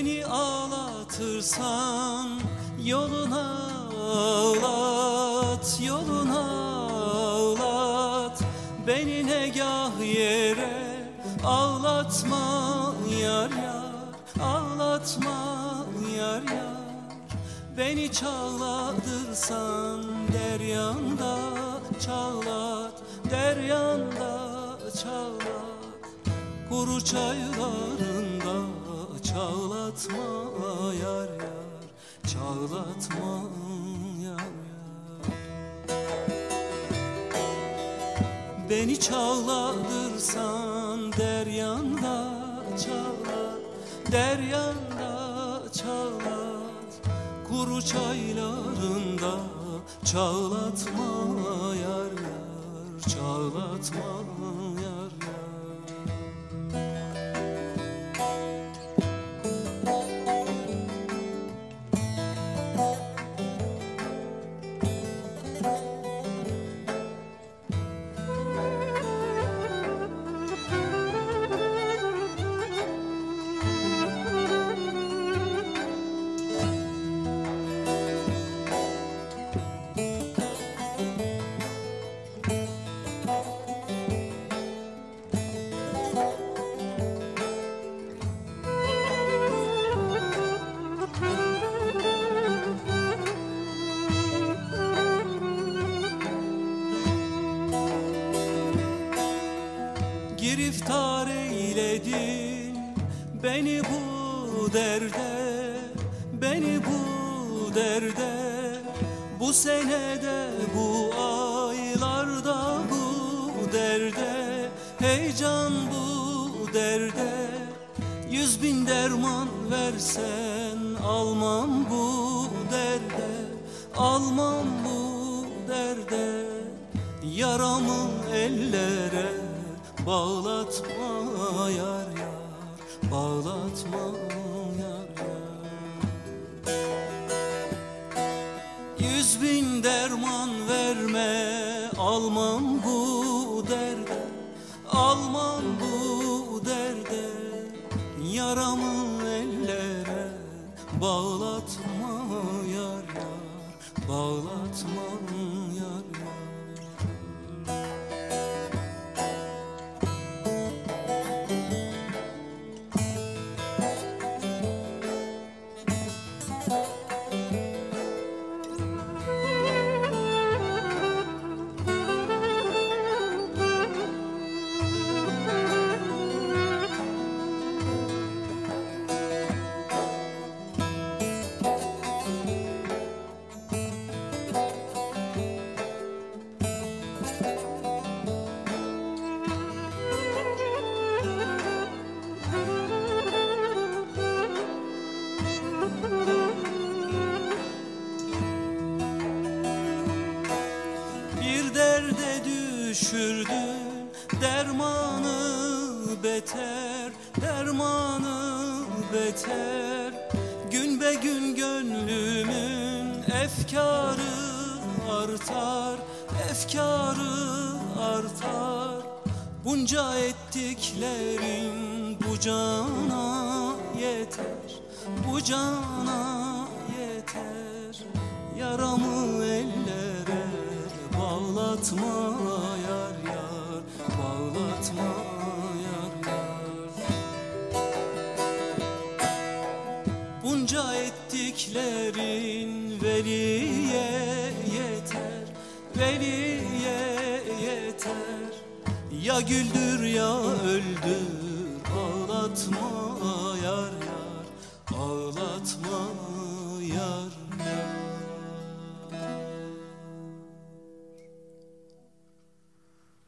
Beni ağlatırsan yoluna ağlat Yoluna ağlat. Beni negah yere ağlatma yar yar Ağlatma yar yar. Beni çağlatırsan deryanda çağlat Deryanda çağlat. Kuru çaylarında çağlatma yar yar Çağlatma yar yar Beni çağlatırsan deryanda çağlat Deryanda çağlat Kuru çaylarında çağlatma yar yar Çağlatma yar eyledin beni bu derde Beni bu derde. Bu senede bu aylarda bu derde Heyecan bu derde. Yüz bin derman versen almam bu derde Almam bu derde. Yaramı ellere bağlatma yar yar Bağlatma yar yar. Yüz bin derman verme almam bu derde Almam bu derde. Yaramı ellere bağlatma yar yar Bağlatma düşürdün dermanı beter Dermanı beter. Gün be gün gönlümün efkarı artar Efkarı artar. Bunca ettiklerin bu cana yeter Bu cana yeter. Yaramı ellere bağlatma veliye yeter. Veliye yeter. Ya güldür ya öldür. Ağlatma